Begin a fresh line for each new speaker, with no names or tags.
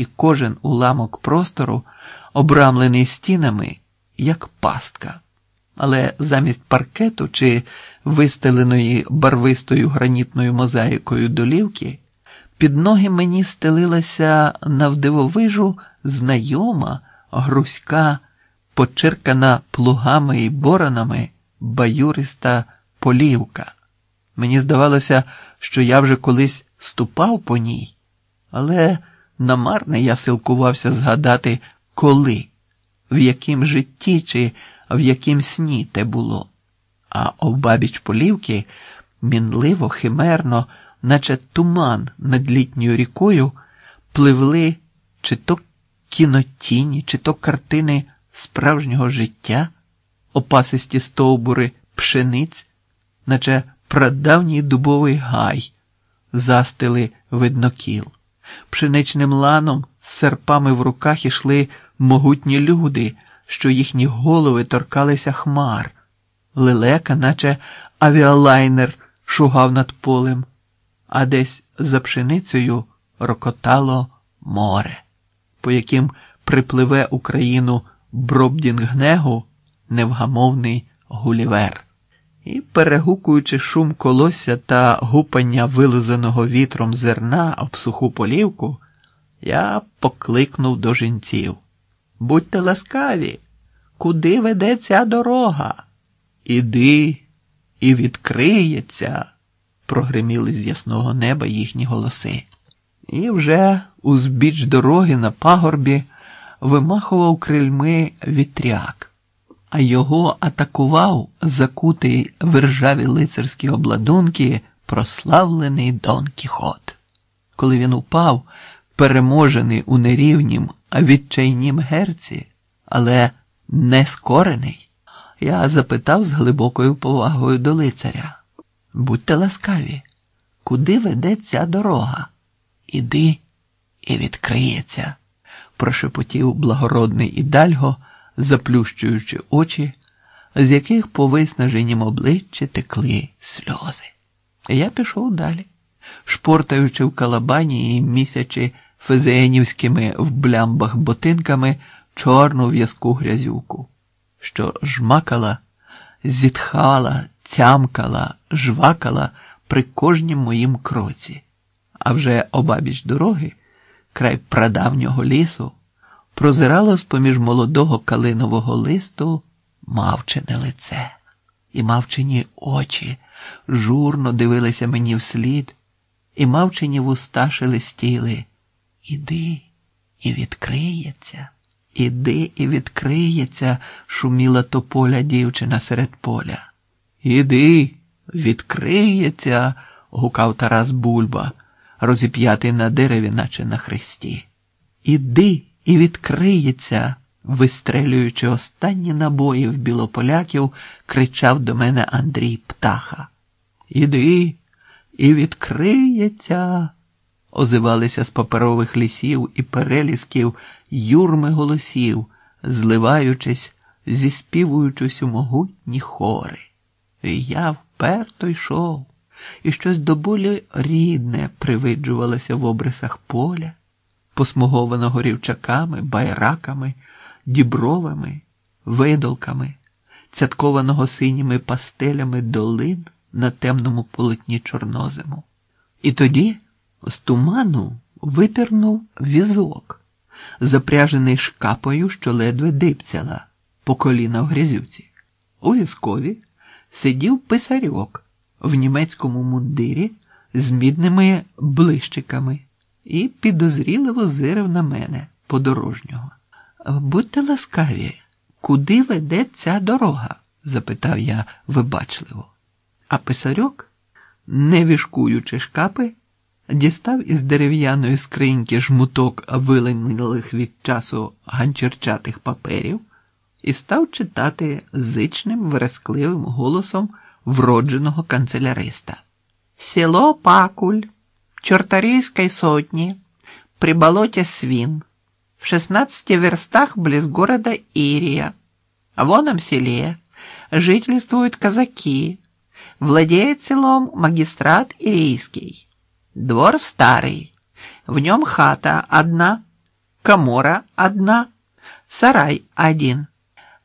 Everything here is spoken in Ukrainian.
і кожен уламок простору обрамлений стінами, як пастка. Але замість паркету чи вистеленої барвистою гранітною мозаїкою долівки, під ноги мені стелилася навдивовижу знайома, грузька, почеркана плугами і боронами баюриста полівка. Мені здавалося, що я вже колись ступав по ній, але намарне я силкувався згадати, коли, в яким житті чи в яким сні те було. А обабіч полівки мінливо, химерно, наче туман над літньою рікою, пливли чи то кінотіні, чи то картини справжнього життя, опасисті стовбури пшениць, наче прадавній дубовий гай, застили виднокіл. Пшеничним ланом з серпами в руках ішли могутні люди, що їхні голови торкалися хмар. Лелека, наче авіалайнер, шугав над полем, а десь за пшеницею рокотало море, по яким припливе Україну Бробдінгнегу невгамовний гулівер. І, перегукуючи шум колосся та гупання вилизаного вітром зерна об суху полівку, я покликнув до жінців. Будьте ласкаві, куди веде ця дорога? Іди і відкриється, прогриміли з ясного неба їхні голоси. І вже узбіч дороги на пагорбі вимахував крильми вітряк, а його атакував закутий в ржаві лицарські обладунки прославлений Дон Кіхот. Коли він упав, переможений у нерівнім, відчайнім герці, але не скорений, я запитав з глибокою повагою до лицаря. Будьте ласкаві, куди веде ця дорога? Іди і відкриється прошепотів благородний ідальго, заплющуючи очі, з яких по виснаженім обличчі текли сльози. Я пішов далі, шпортаючи в калабані і місячи фезеенівськими в блямбах ботинками чорну в'язку грязюку, що жмакала, зітхала, тямкала, жвакала при кожнім моїм кроці, а вже обабіч дороги край прадавнього лісу, прозирало з поміж молодого калинового листу мавчине лице, і мавчині очі журно дивилися мені вслід, і мавчині вуста шелестіли. Іди і відкриється, іди і відкриється, шуміла тополя дівчина серед поля. Іди, відкриється, гукав Тарас Бульба розіп'ятий на дереві, наче на хресті. Іди і відкриється, вистрелюючи останні набої в білополяків, кричав до мене Андрій Птаха. Іди і відкриється, озивалися з паперових лісів і перелісків юрми голосів, зливаючись, зіспівуючись у могутні хори. І я вперто йшов і щось до болі рідне привиджувалося в обрисах поля, посмугованого рівчаками, байраками, дібровами, видолками, цяткованого синіми пастелями долин на темному полотні чорнозиму. І тоді з туману випірнув візок, запряжений шкапою, що ледве дипцяла по коліна в грязюці. У візкові сидів писарьок в німецькому мундирі з мідними блищиками і підозріливо зирив на мене подорожнього. Будьте ласкаві, куди веде ця дорога? запитав я вибачливо. А писарьок, не вішкуючи шкапи, дістав із дерев'яної скриньки жмуток виленілих від часу ганчерчатих паперів і став читати зичним верескливим голосом вродженого канцеляриста. Село Пакуль, Чорторийской сотни, при болоте Свин, в 16 верстах близ города Ирия. В оном селе жительствуют казаки, владеет селом магистрат Ирийский. Двор старый, в нем хата одна,
комора одна, сарай один.